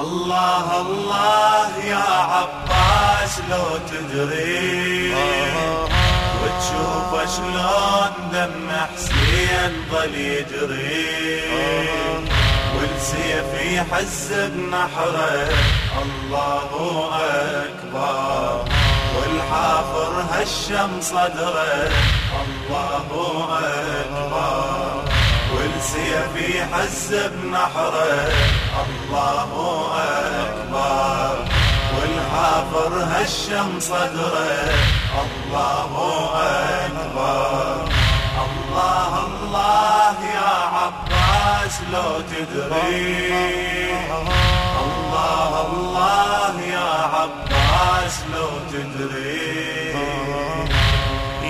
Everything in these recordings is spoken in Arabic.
الله الله يا عباس لو تدري وتشوف شلون دم حسين ظل يجري. والسيف يحز بنحره الله أكبر. والحافر هشم صدره الله أكبر. والسيف يحز بنحره. الله أكبر. والحافر هشم صدره الله أكبر. الله الله يا عباس لو تدري. الله الله يا عباس لو تدري.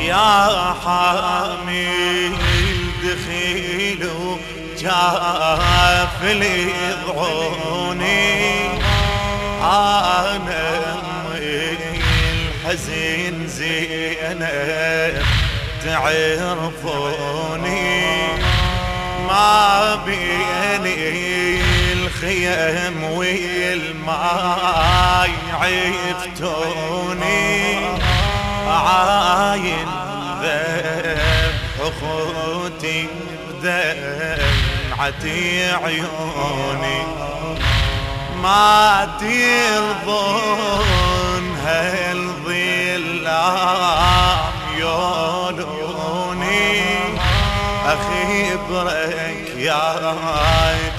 يا حامي. جاف لي ضعوني. أنا الحزين زينب تعرفوني. ما بيني الخيم والماي عفتوني. عاين ذبح اخوتي بدمعتي عيوني. ما ترضون هالظلام يولوني اخبرك يا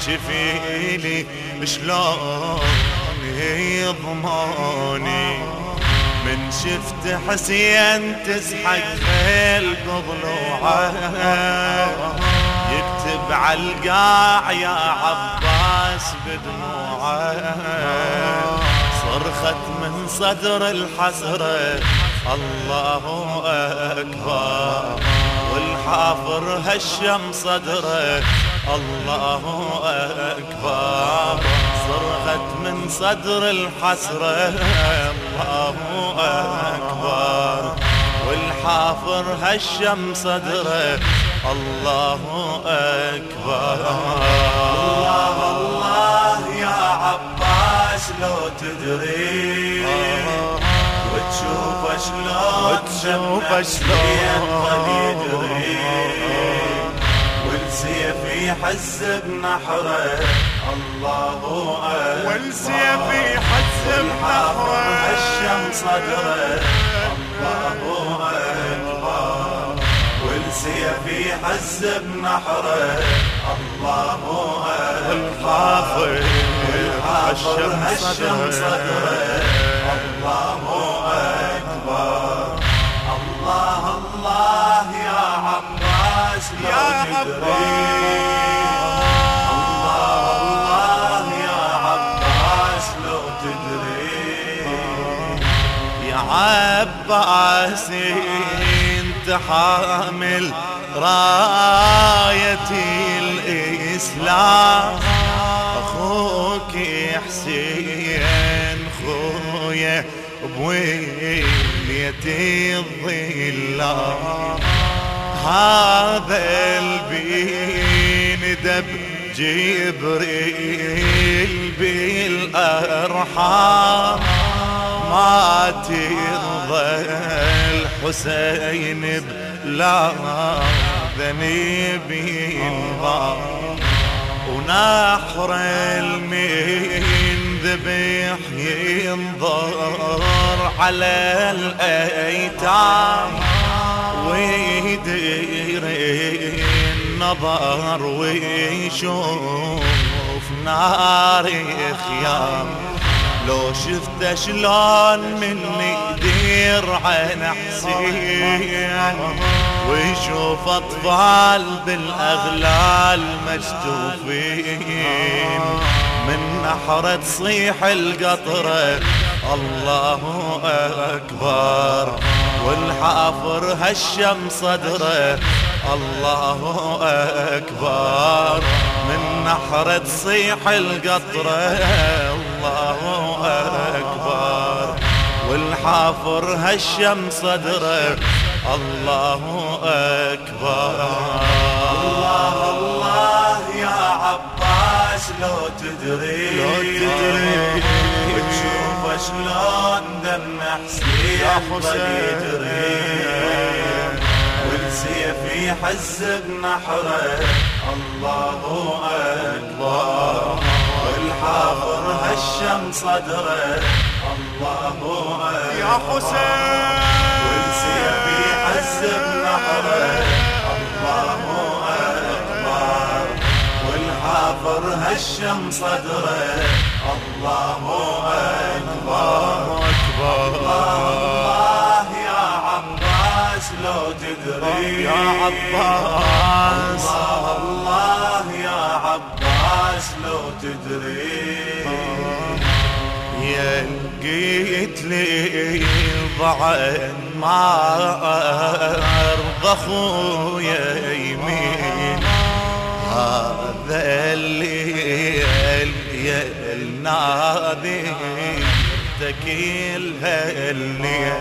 جفيلي شلون يضموني؟ من شفت حسين تزحق خيل بضلوعه يكتب عالقاع يا عباس بدموعه. صرخت من صدر الحسرة الله أكبر. والحافر هشم صدره الله أكبر. صرخت من صدر الحسرة الله أكبر. والحافر هشم صدره. الله أكبر. الله الله يا عباس لو تدري. وتشوف شلون وتشوف شلون. والسيف يحز بنحره. الله أكبر. والسيف يحز بنحره. هشم صدره. الله أكبر والسيف يحز بنحره الله أكبر والحافر هشم صدره الله أكبر. الله الله يا عباس يا لو تدري الله الله يا عباس عباس حامل راية الإسلام. أخوك حسين خويا بويلية الظلام. هذا البين دب جبريل بالأرحام. ما ترضى الحسين بلا ذنب ينضام ونحر المين ذبح ينظر على الأيتام. ويدير النظر ويشوف نار خيام لو شفت شلون مني يدير عن حسين ويشوف أطفال بالأغلال مشتوفين من نحرة تصيح القطرة الله أكبر. والحافر هشم صدره الله أكبر. من نحرة تصيح القطرة الله والحافر هشم صدره. الله أكبر. الله الله يا عباس لو تدري. لو تدري. وتشوف شلون دم حسين يا ظل حسين. يجري والسيف يحز بنحره. الله أكبر. والحافر هشم صدره. الله اكبر يا حسين والسيف يحز بنحره الله والحافر هشم صدره الله أكبر الله يا عباس لو تدري يا عباس الله الله يا عباس لو تدري يا لقيت لي ضعن ما ارضى اخويا يمين. هذا اللي يا النادي تكيل اللي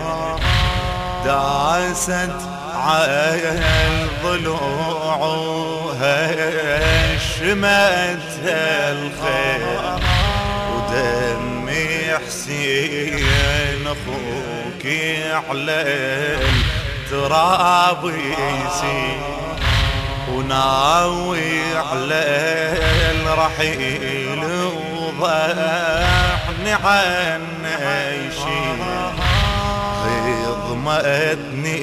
داست على الضلوع وهشمت الخير. ودمي حسين أخوك على التراب يسير وناوي على الرحيل وضحني عنه يشيل. خضمتني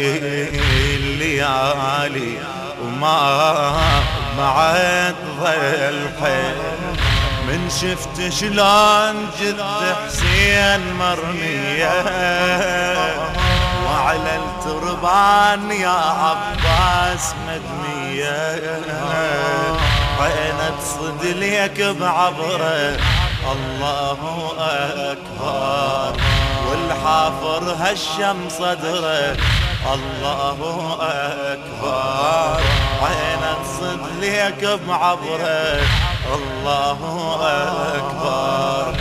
الليالي وما بعد ظل حيل. من شفت شلون جد حسين مرمية. وعلى التربان يا عباس مدمية عينة صد ليك بعبرة. الله أكبر. والحافر هشم صدرة. الله أكبر. عينة صد ليك بعبرة. الله أكبر.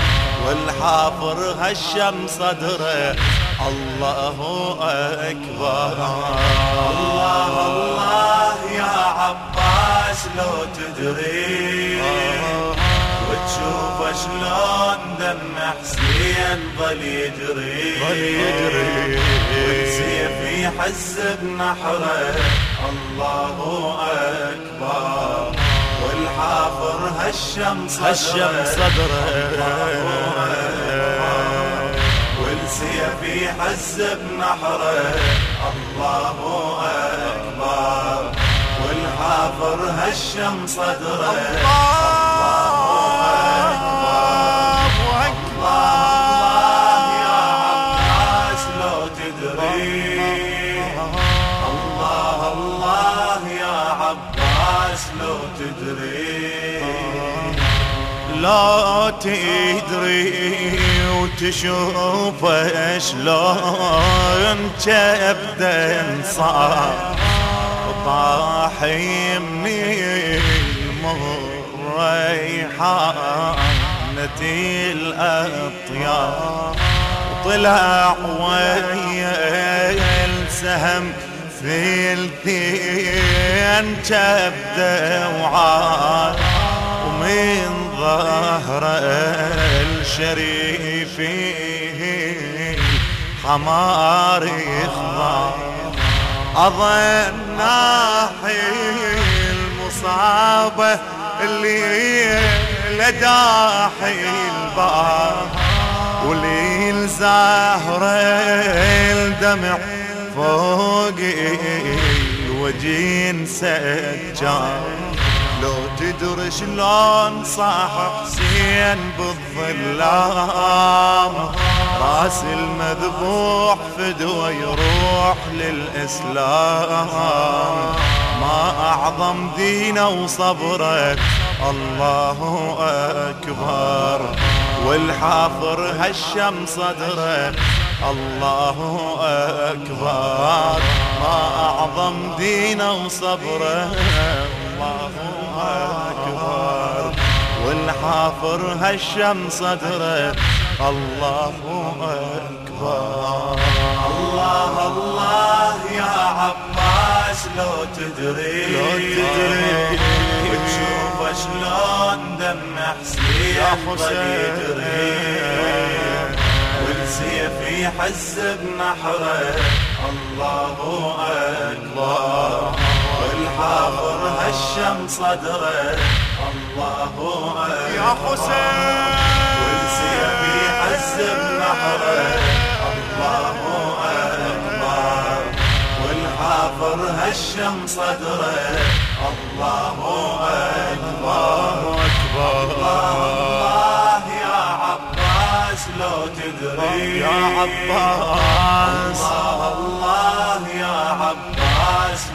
والحافر هشم صدره. الله أكبر. الله الله يا عباس لو تدري وتشوف شلون دم حسين ظل يجري. ظل يجري. والسيف يحز بنحره. الله أكبر. هشم صدره هشم صدره. والسيف يحز بنحره. الله أكبر. والحافر هشم صدره. لا تدري وتشوف شلون كبدا صار طاحي من المريحانة الأطيار. وطلع ويا السهم في الثين كبده وعاد ومن ظهر الشريف حمار يخضع أظن ناحي المصابة اللي لداحي الباب وليل زهر الدمع فوق الوجين سجان لو تدري شلون صاح حسين بالظلام؟ راس المذبوح فدوى يروح للإسلام. ما أعظم دينه وصبرك الله أكبر. والحافر هشم صدره الله أكبر. ما أعظم دينه وصبره الله أكبر. والحافر هشم صدره الله أكبر. الله الله يا عباس لو تدري. لو تدري. وتشوف شلون دم حسين يا ظل حسين. يجري والسيف يحز بنحره الله أكبر. والحافر هشم صدره. الله يا حسين. والسيف يحز بنحره الله أكبر. والحافر هشم صدره. الله أكبر. الله يا عباس لو تدري. يا عباس. الله الله يا عباس.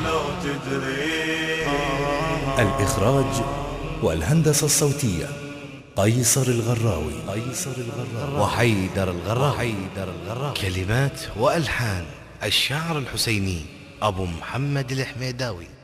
لو تدري. الإخراج والهندسة الصوتية قيصر الغراوي. قيصر الغراوي. وحيدر الغراوي. حيدر الغراوي. كلمات وألحان. الشاعر الحسيني أبو محمد الحميداوي.